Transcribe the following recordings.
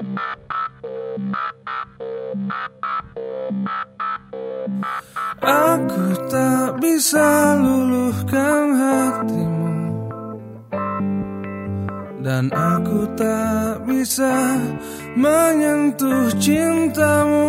Aku tak bisa luluhkan hatimu. Dan aku tak bisa menyentuh cintamu.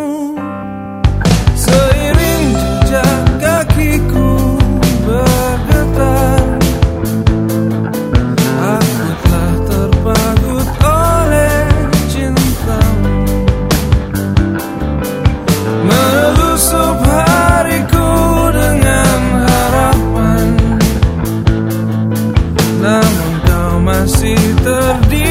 the